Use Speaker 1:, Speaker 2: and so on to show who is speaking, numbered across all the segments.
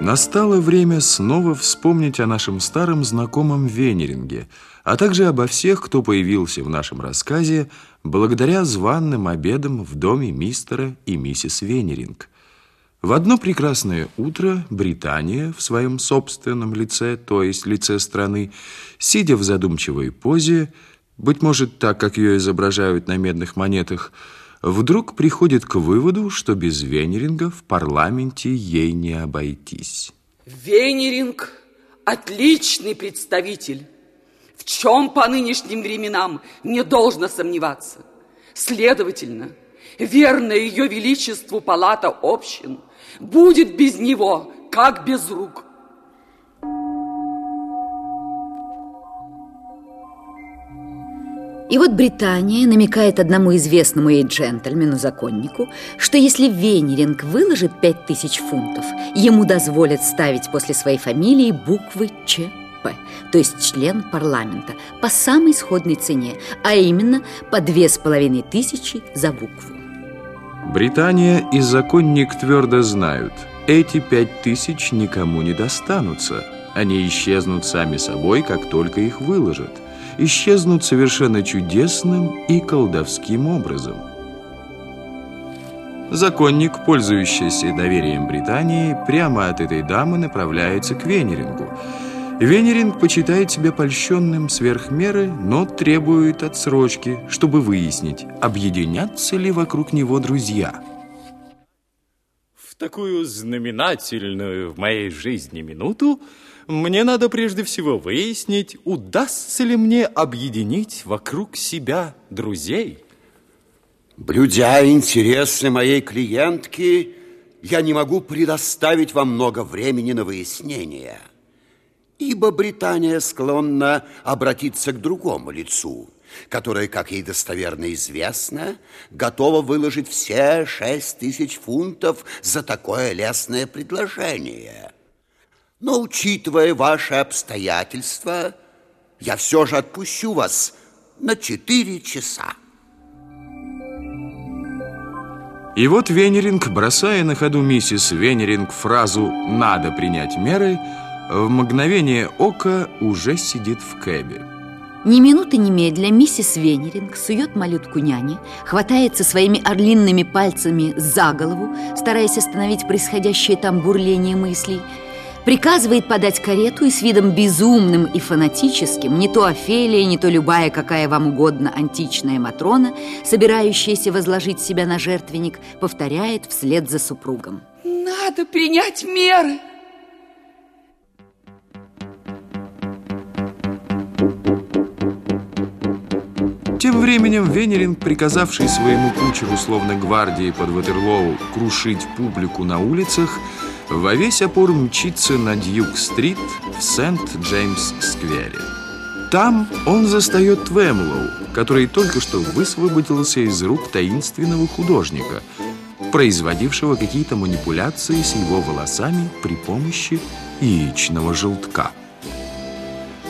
Speaker 1: Настало время снова вспомнить о нашем старом знакомом Венеринге, а также обо всех, кто появился в нашем рассказе благодаря званным обедам в доме мистера и миссис Венеринг. В одно прекрасное утро Британия в своем собственном лице, то есть лице страны, сидя в задумчивой позе, быть может, так, как ее изображают на медных монетах, вдруг приходит к выводу, что без Венеринга в парламенте ей не обойтись.
Speaker 2: Венеринг – отличный представитель. В чем по нынешним временам не должно сомневаться. Следовательно, верная ее величеству палата общин будет без него, как без рук.
Speaker 3: И вот Британия намекает одному известному ей джентльмену-законнику, что если Венеринг выложит пять тысяч фунтов, ему дозволят ставить после своей фамилии буквы ЧП, то есть член парламента, по самой сходной цене, а именно по две с половиной тысячи за букву.
Speaker 1: Британия и законник твердо знают, эти пять тысяч никому не достанутся. Они исчезнут сами собой, как только их выложат – исчезнут совершенно чудесным и колдовским образом. Законник, пользующийся доверием Британии, прямо от этой дамы направляется к Венерингу. Венеринг почитает себя польщенным сверх меры, но требует отсрочки, чтобы выяснить, объединятся ли вокруг него друзья.
Speaker 4: В такую знаменательную в моей жизни минуту мне надо прежде всего выяснить, удастся ли мне объединить вокруг себя друзей.
Speaker 5: Блюдя интересы моей клиентки, я не могу предоставить вам много времени на выяснение, ибо Британия склонна обратиться к другому лицу, которое, как ей достоверно известно, готова выложить все шесть тысяч фунтов за такое лестное предложение – но, учитывая ваши обстоятельства, я все же отпущу вас на четыре часа.
Speaker 1: И вот Венеринг, бросая на ходу миссис Венеринг фразу «надо принять меры», в мгновение ока уже сидит в кэбе.
Speaker 3: Ни минуты немедля миссис Венеринг сует малютку няне, хватается своими орлинными пальцами за голову, стараясь остановить происходящее там бурление мыслей – приказывает подать карету и с видом безумным и фанатическим, не то Офелия, не то любая, какая вам угодно античная Матрона, собирающаяся возложить себя на жертвенник, повторяет вслед за супругом.
Speaker 2: Надо принять меры.
Speaker 1: Тем временем Венеринг, приказавший своему кучеру, словно гвардии под Ватерлоу, крушить публику на улицах, во весь опор мчится на Дьюк-стрит в Сент-Джеймс-сквере. Там он застает Твемлоу, который только что высвободился из рук таинственного художника, производившего какие-то манипуляции с его волосами при помощи яичного желтка.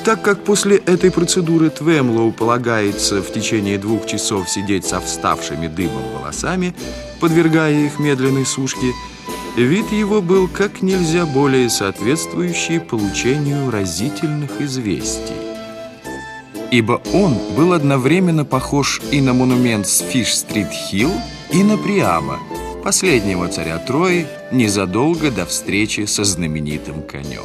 Speaker 1: Так как после этой процедуры Твемлоу полагается в течение двух часов сидеть со вставшими дыбом волосами, подвергая их медленной сушке, Вид его был как нельзя более соответствующий получению разительных известий. Ибо он был одновременно похож и на монумент с Фиш-стрит-Хилл, и на Приама, последнего царя Трои, незадолго до встречи со знаменитым конем.